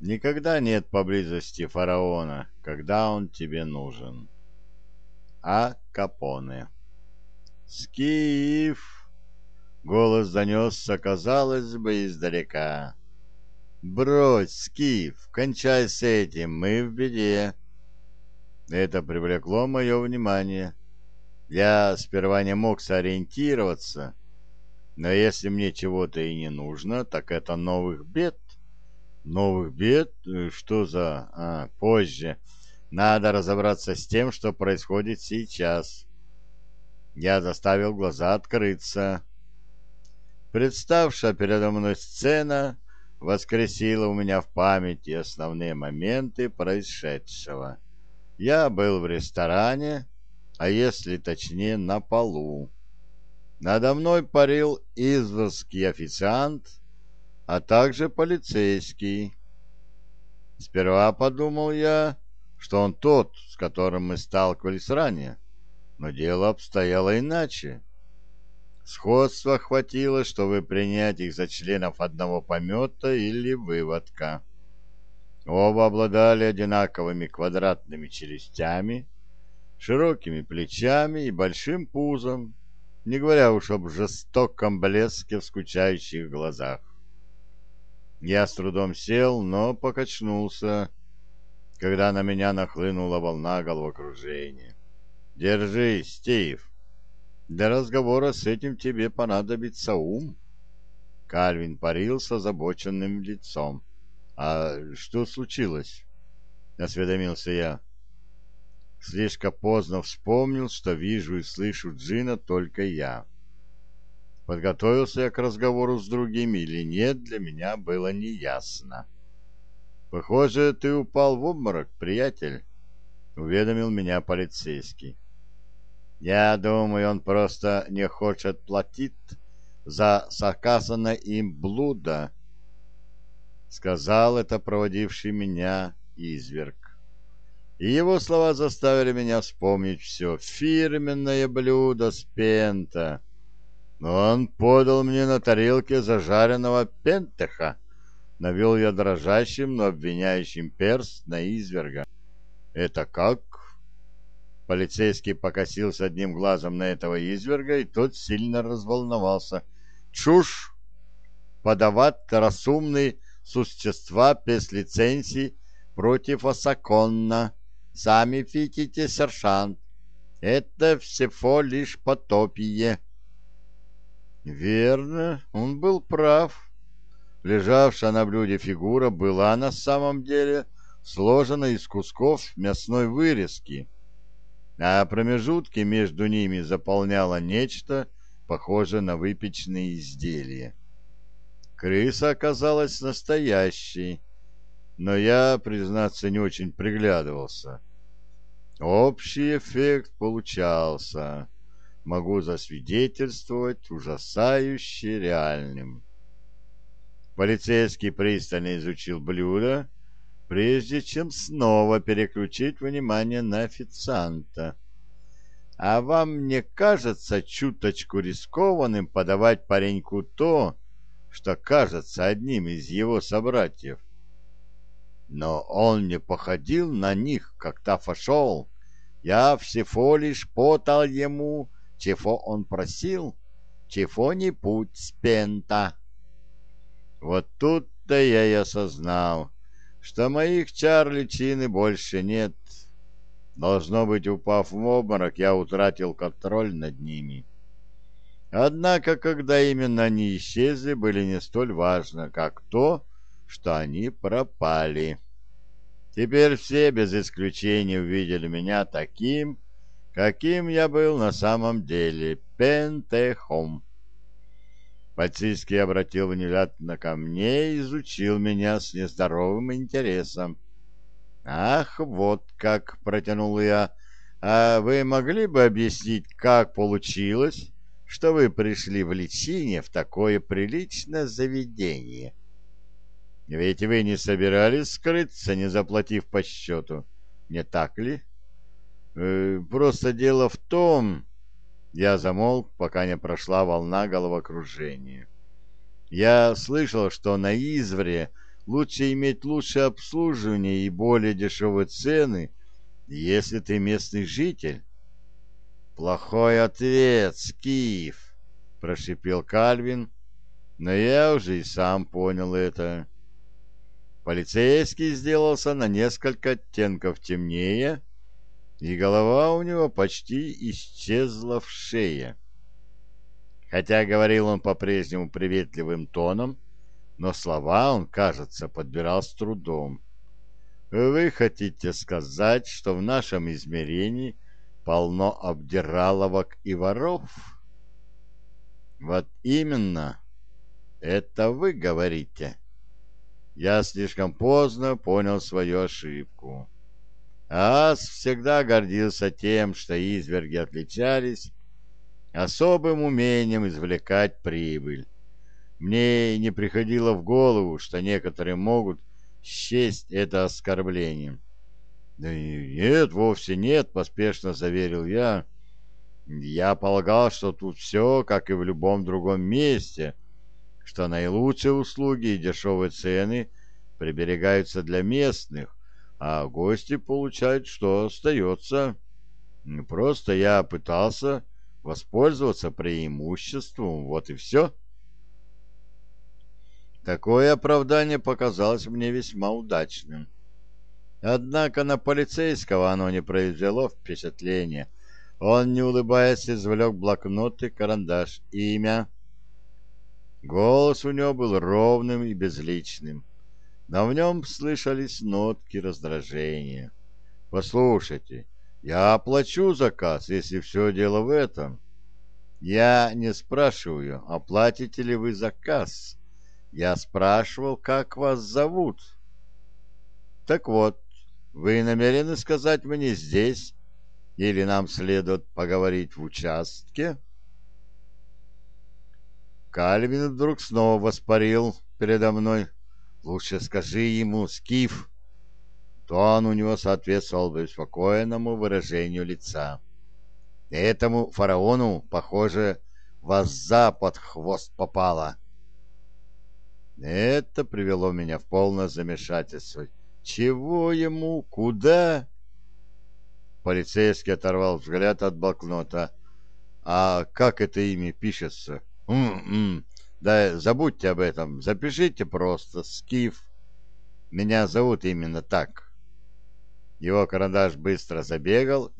Никогда нет поблизости фараона, когда он тебе нужен. А Капоне. Скиф! Голос донесся, казалось бы, издалека. Брось, Скиф, кончай с этим, мы в беде. Это привлекло мое внимание. Я сперва не мог сориентироваться, но если мне чего-то и не нужно, так это новых бед. Новых бед? Э, что за... А, позже. Надо разобраться с тем, что происходит сейчас. Я заставил глаза открыться. Представшая передо мной сцена воскресила у меня в памяти основные моменты происшедшего. Я был в ресторане, а если точнее, на полу. Надо мной парил извозский официант, а также полицейский. Сперва подумал я, что он тот, с которым мы сталкивались ранее, но дело обстояло иначе. Сходство хватило, чтобы принять их за членов одного помета или выводка. Оба обладали одинаковыми квадратными челюстями, широкими плечами и большим пузом, не говоря уж об жестоком блеске в скучающих глазах. Я с трудом сел, но покачнулся, когда на меня нахлынула волна головокружения. «Держись, Стив. Для разговора с этим тебе понадобится ум». Кальвин парил с озабоченным лицом. «А что случилось?» — осведомился я. Слишком поздно вспомнил, что вижу и слышу Джина только я. Подготовился я к разговору с другими или нет, для меня было неясно. «Похоже, ты упал в обморок, приятель», — уведомил меня полицейский. «Я думаю, он просто не хочет платить за заказанное им блудо», — сказал это проводивший меня изверг. И его слова заставили меня вспомнить все. Фирменное блюдо с пента. Он подал мне на тарелке зажаренного пентеха. Навел я дрожащим, но обвиняющим перст на изверга. «Это как?» Полицейский покосился одним глазом на этого изверга, и тот сильно разволновался. «Чушь! Подавать разумные существа без лицензии против осаконна!» Сами видите, сержант, это всего лишь потопие. Верно, он был прав. Лежавшая на блюде фигура была на самом деле сложена из кусков мясной вырезки, а промежутки между ними заполняло нечто, похожее на выпечные изделия. Крыса оказалась настоящей, но я, признаться, не очень приглядывался. Общий эффект получался, могу засвидетельствовать, ужасающе реальным. Полицейский пристально изучил блюдо, прежде чем снова переключить внимание на официанта. А вам не кажется чуточку рискованным подавать пареньку то, что кажется одним из его собратьев? но он не походил на них, как-то фашол. Я всего лишь потал ему, чего он просил, чего-нибудь с пента. Вот тут-то я и осознал, что моих чар личины больше нет. Должно быть, упав в обморок, я утратил контроль над ними. Однако, когда именно они исчезли, были не столь важно, как то, что они пропали. Теперь все без исключения увидели меня таким, каким я был на самом деле, пентехом. Пацийский обратил внезапно ко мне и изучил меня с нездоровым интересом. «Ах, вот как!» — протянул я. «А вы могли бы объяснить, как получилось, что вы пришли в лечение в такое приличное заведение?» Ведь вы не собирались скрыться, не заплатив по счету, не так ли? Э, просто дело в том... Я замолк, пока не прошла волна головокружения. Я слышал, что на Извре лучше иметь лучшее обслуживание и более дешевые цены, если ты местный житель. Плохой ответ, Скиф, прошипел Кальвин, но я уже и сам понял это. Полицейский сделался на несколько оттенков темнее, и голова у него почти исчезла в шее. Хотя говорил он по-прежнему приветливым тоном, но слова он, кажется, подбирал с трудом. Вы хотите сказать, что в нашем измерении полно обдираловок и воров? Вот именно. Это вы говорите. Я слишком поздно понял свою ошибку. Ас всегда гордился тем, что изверги отличались особым умением извлекать прибыль. Мне не приходило в голову, что некоторые могут счесть это оскорблением. «Да нет, вовсе нет», — поспешно заверил я. «Я полагал, что тут все, как и в любом другом месте, что наилучшие услуги и дешевые цены приберегаются для местных, а гости получают, что остается. Просто я пытался воспользоваться преимуществом, вот и все». Такое оправдание показалось мне весьма удачным. Однако на полицейского оно не произвело впечатления. Он, не улыбаясь, извлек блокнот и карандаш. Имя. Голос у него был ровным и безличным, но в нем слышались нотки раздражения. «Послушайте, я оплачу заказ, если все дело в этом. Я не спрашиваю, оплатите ли вы заказ». Я спрашивал, как вас зовут. Так вот, вы намерены сказать мне здесь, или нам следует поговорить в участке? Кальвин вдруг снова воспарил передо мной. Лучше скажи ему, Скиф. Тон у него соответствовал беспокойному выражению лица. Этому фараону, похоже, возза под хвост попало. — это привело меня в полное замешательство. Чего ему? Куда? Полицейский оторвал взгляд от блокнота. А как это имя пишется? М-м. Да забудьте об этом. Запишите просто Скиф. Меня зовут именно так. Его карандаш быстро забегал